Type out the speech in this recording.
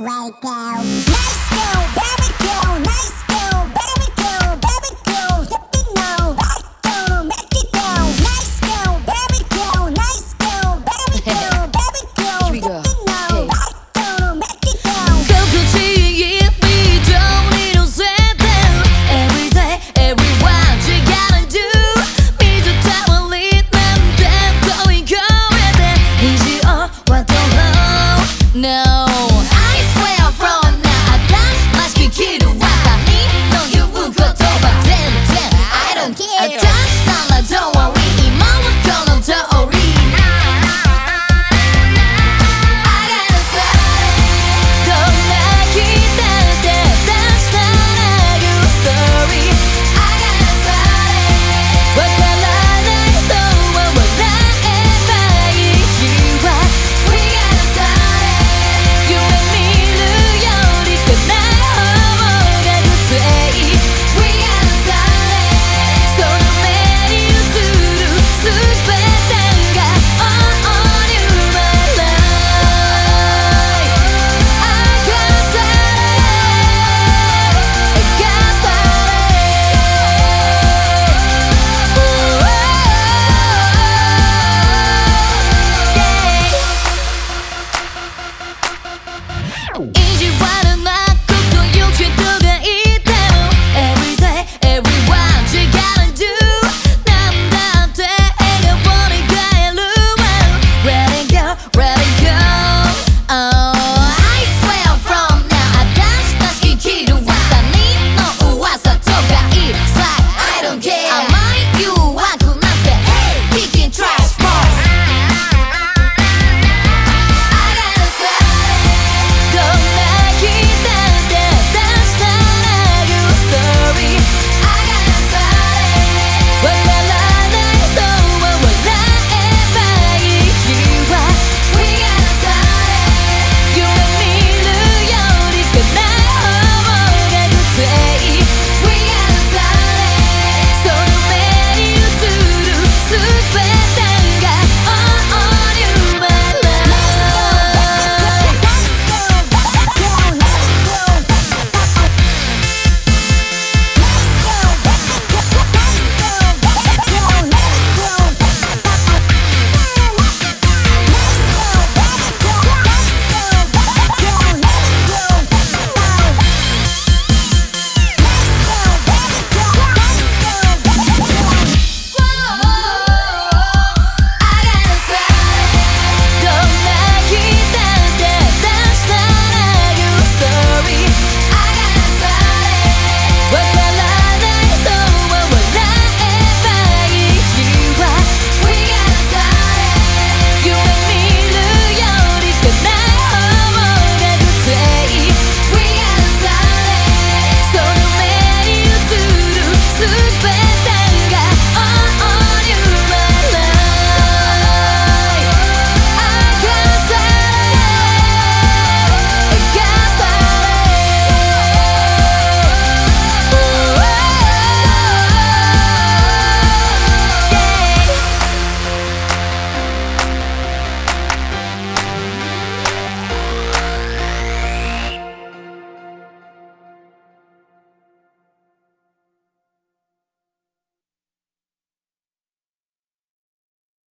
Right now. Nice girl, baby girl, nice